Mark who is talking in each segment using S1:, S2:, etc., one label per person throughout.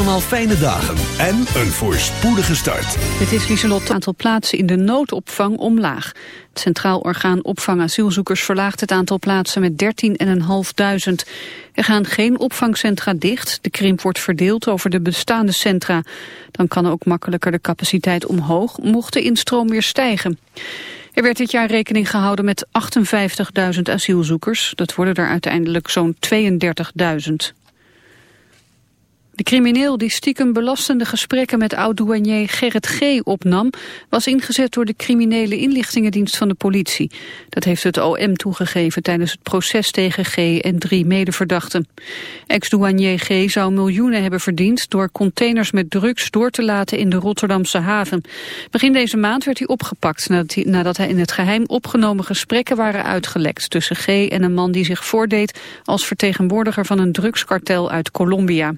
S1: allemaal fijne dagen en een voorspoedige start.
S2: Het is Lieselot het aantal plaatsen in de noodopvang omlaag. Het Centraal Orgaan Opvang Asielzoekers verlaagt het aantal plaatsen met 13.500. Er gaan geen opvangcentra dicht. De krimp wordt verdeeld over de bestaande centra. Dan kan ook makkelijker de capaciteit omhoog, mocht de instroom weer stijgen. Er werd dit jaar rekening gehouden met 58.000 asielzoekers. Dat worden er uiteindelijk zo'n 32.000. De crimineel die stiekem belastende gesprekken met oud-douanier Gerrit G. opnam... was ingezet door de criminele inlichtingendienst van de politie. Dat heeft het OM toegegeven tijdens het proces tegen G. en drie medeverdachten. Ex-douanier G. zou miljoenen hebben verdiend... door containers met drugs door te laten in de Rotterdamse haven. Begin deze maand werd hij opgepakt... nadat hij, nadat hij in het geheim opgenomen gesprekken waren uitgelekt... tussen G. en een man die zich voordeed als vertegenwoordiger van een drugskartel uit Colombia.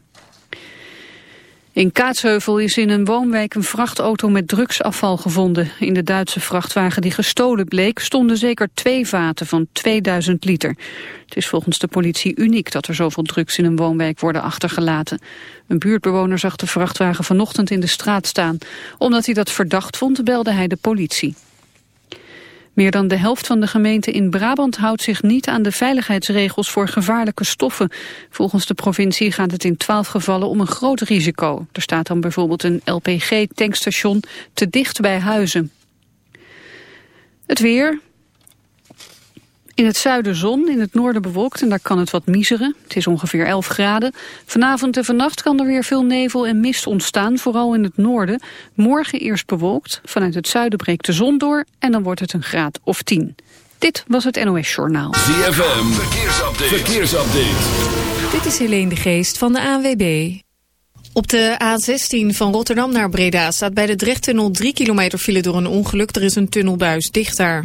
S2: In Kaatsheuvel is in een woonwijk een vrachtauto met drugsafval gevonden. In de Duitse vrachtwagen die gestolen bleek stonden zeker twee vaten van 2000 liter. Het is volgens de politie uniek dat er zoveel drugs in een woonwijk worden achtergelaten. Een buurtbewoner zag de vrachtwagen vanochtend in de straat staan. Omdat hij dat verdacht vond belde hij de politie. Meer dan de helft van de gemeenten in Brabant houdt zich niet aan de veiligheidsregels voor gevaarlijke stoffen. Volgens de provincie gaat het in twaalf gevallen om een groot risico. Er staat dan bijvoorbeeld een LPG-tankstation te dicht bij huizen. Het weer, in het zuiden zon, in het noorden bewolkt en daar kan het wat miseren. Het is ongeveer 11 graden. Vanavond en vannacht kan er weer veel nevel en mist ontstaan, vooral in het noorden. Morgen eerst bewolkt, vanuit het zuiden breekt de zon door en dan wordt het een graad of 10. Dit was het NOS Journaal.
S1: ZFM, verkeersupdate. verkeersupdate.
S3: Dit is Helene de Geest van de ANWB. Op de A16 van Rotterdam naar Breda staat bij de Drechttunnel 3 kilometer file door een ongeluk. Er is een tunnelbuis dicht daar.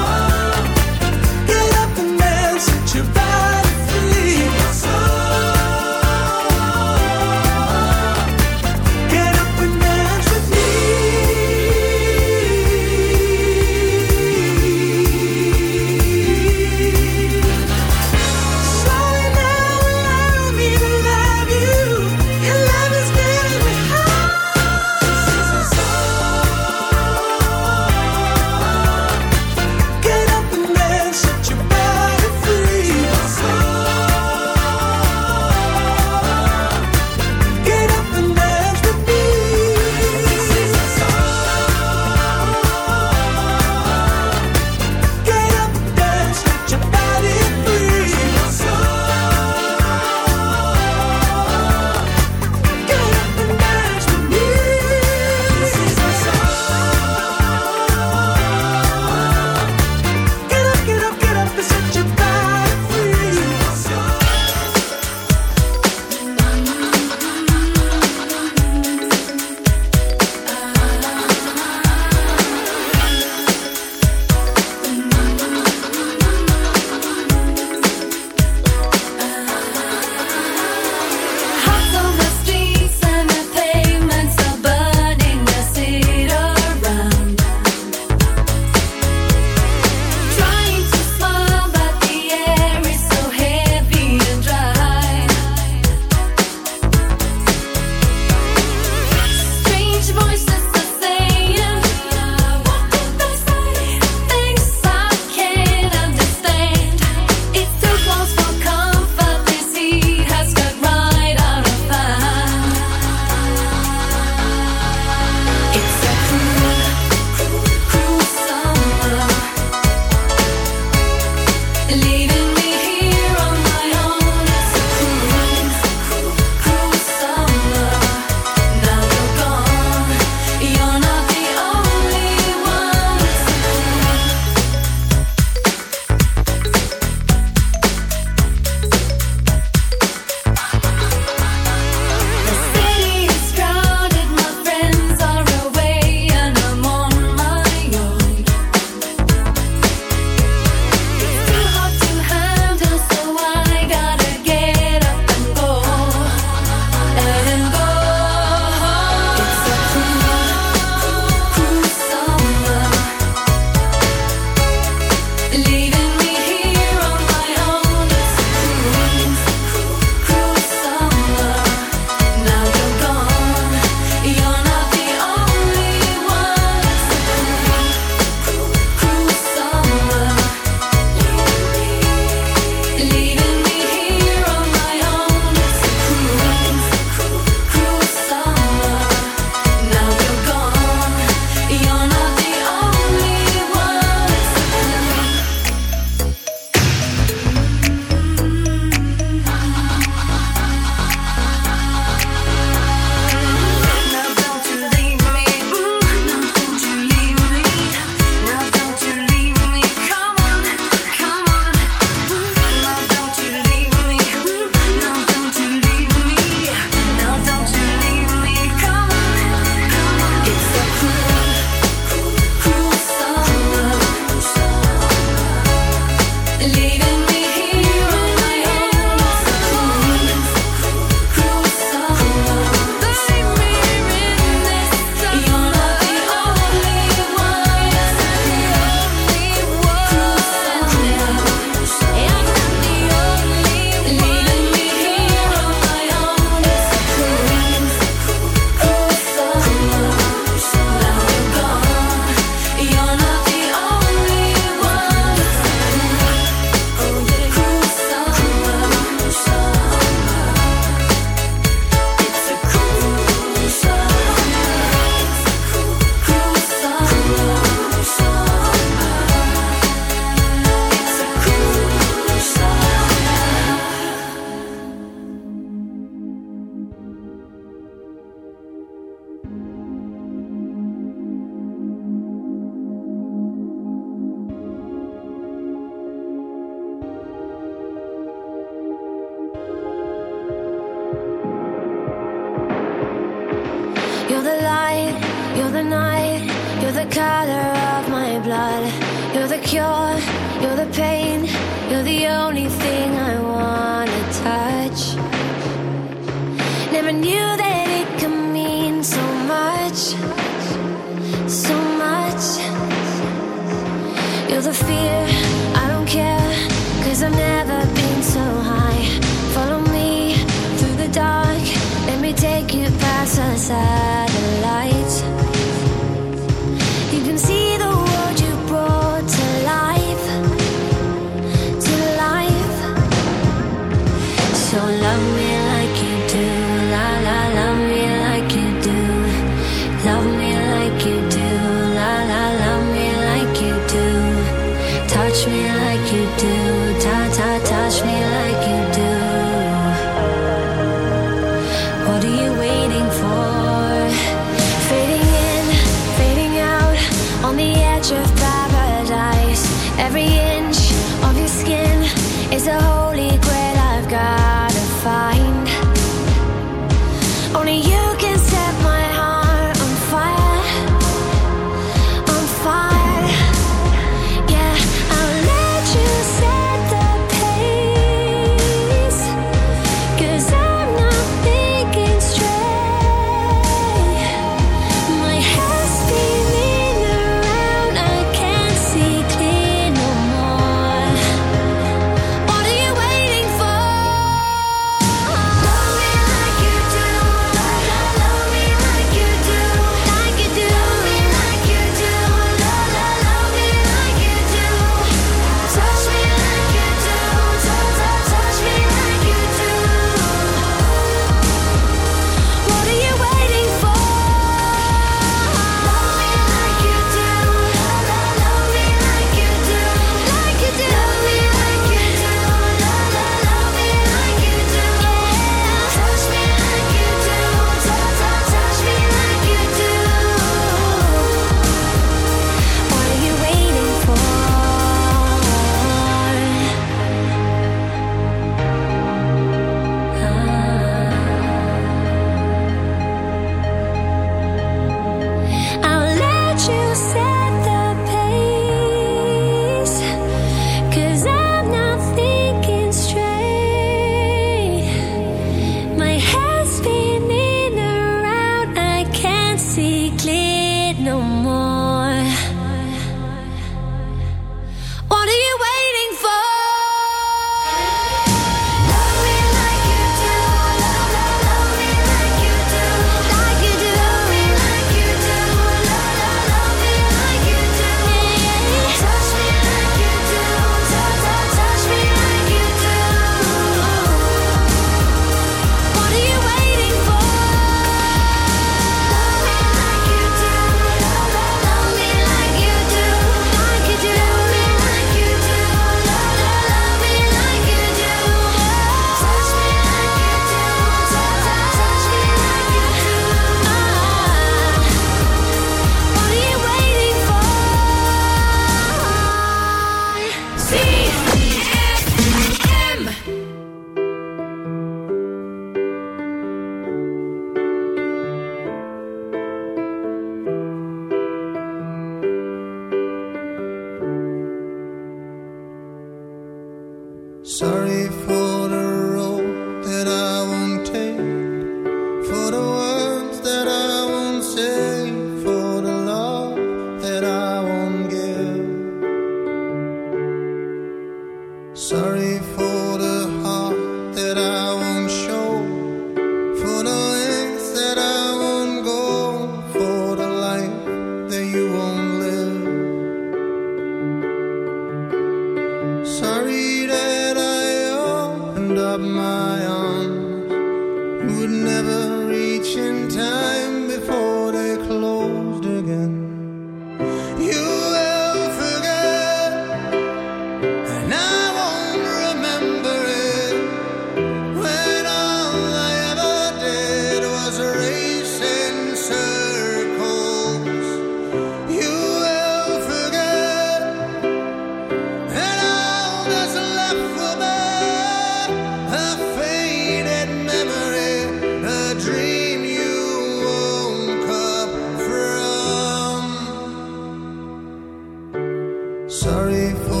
S4: Sorry for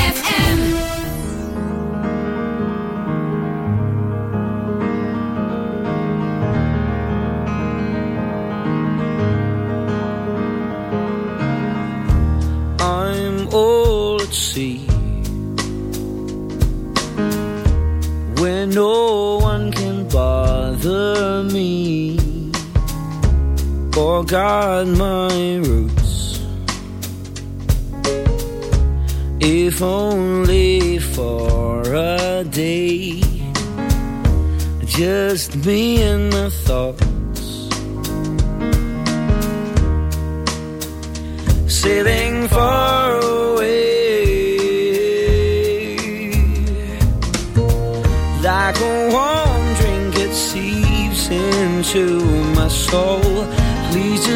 S5: Guard my roots. If only for a day, just me and my thoughts. sailing far away like a warm drink it seeps into my soul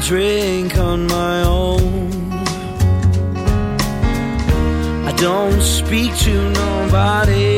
S5: drink on my own. I don't speak to nobody.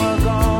S5: so
S6: far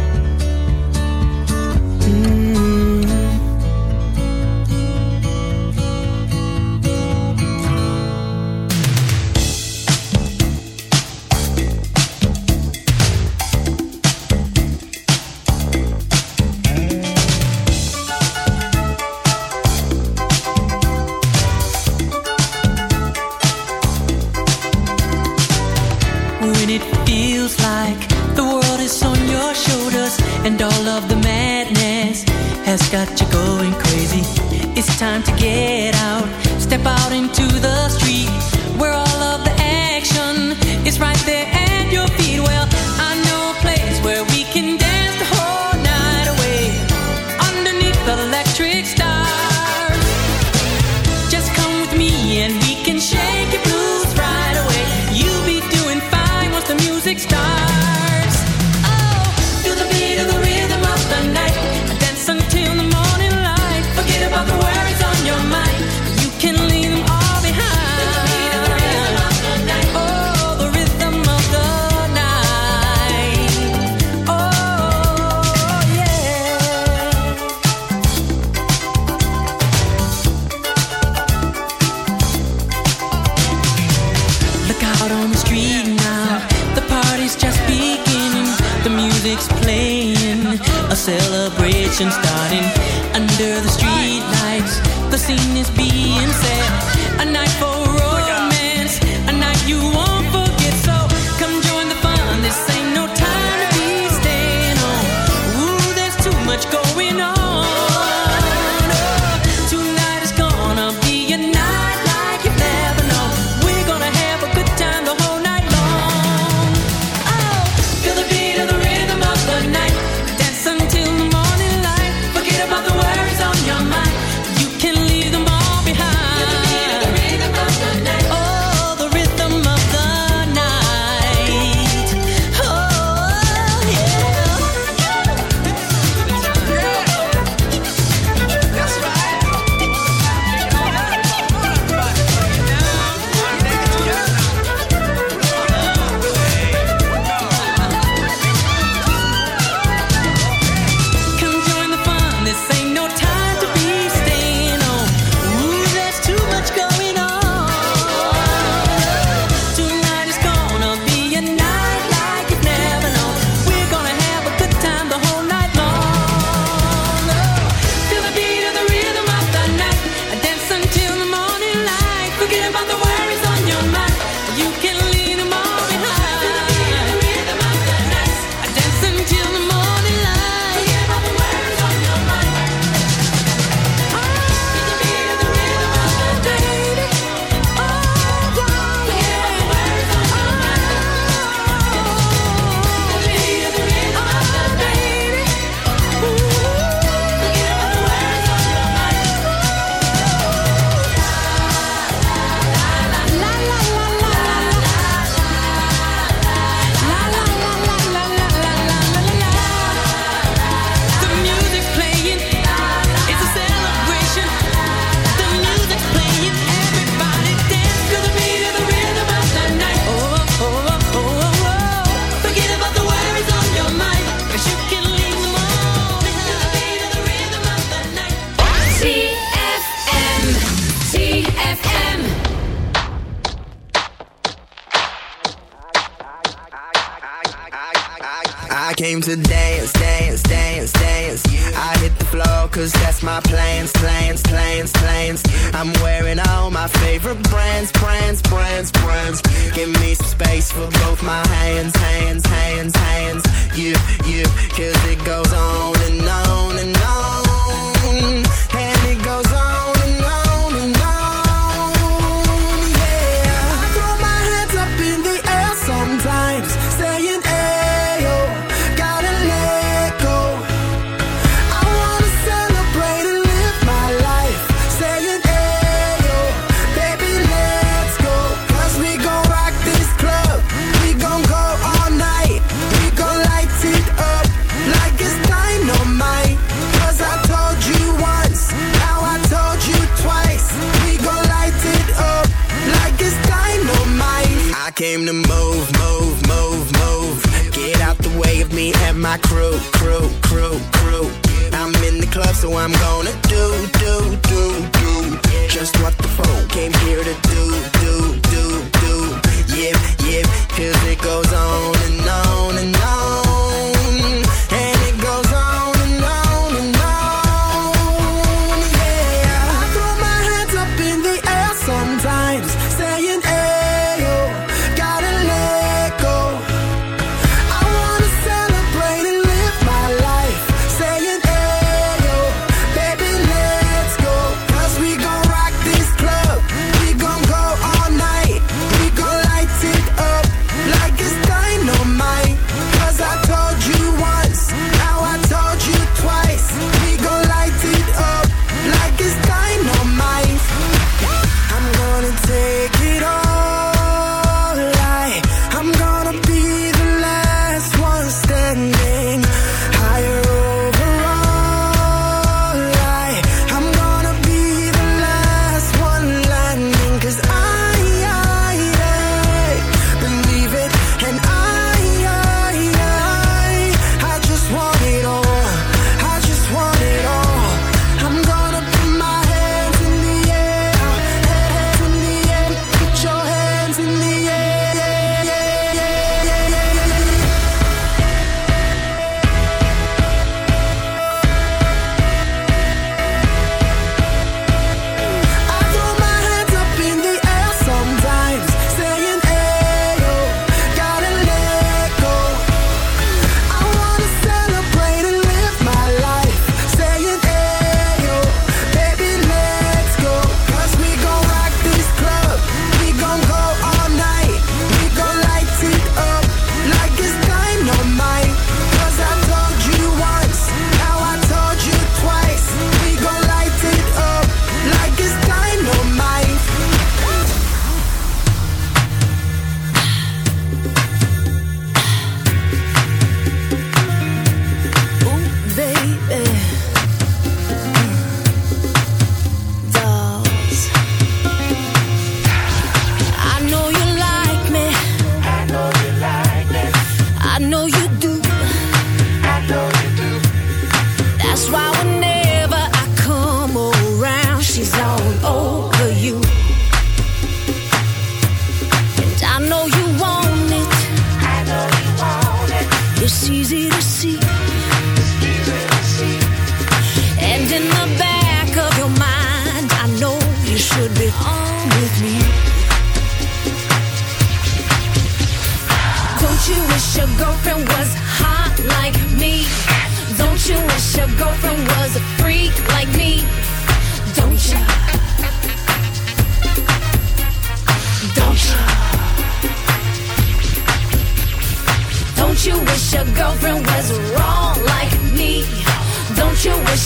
S7: It's time to get out, step out into the street seen this.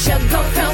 S8: 想偷
S1: 塔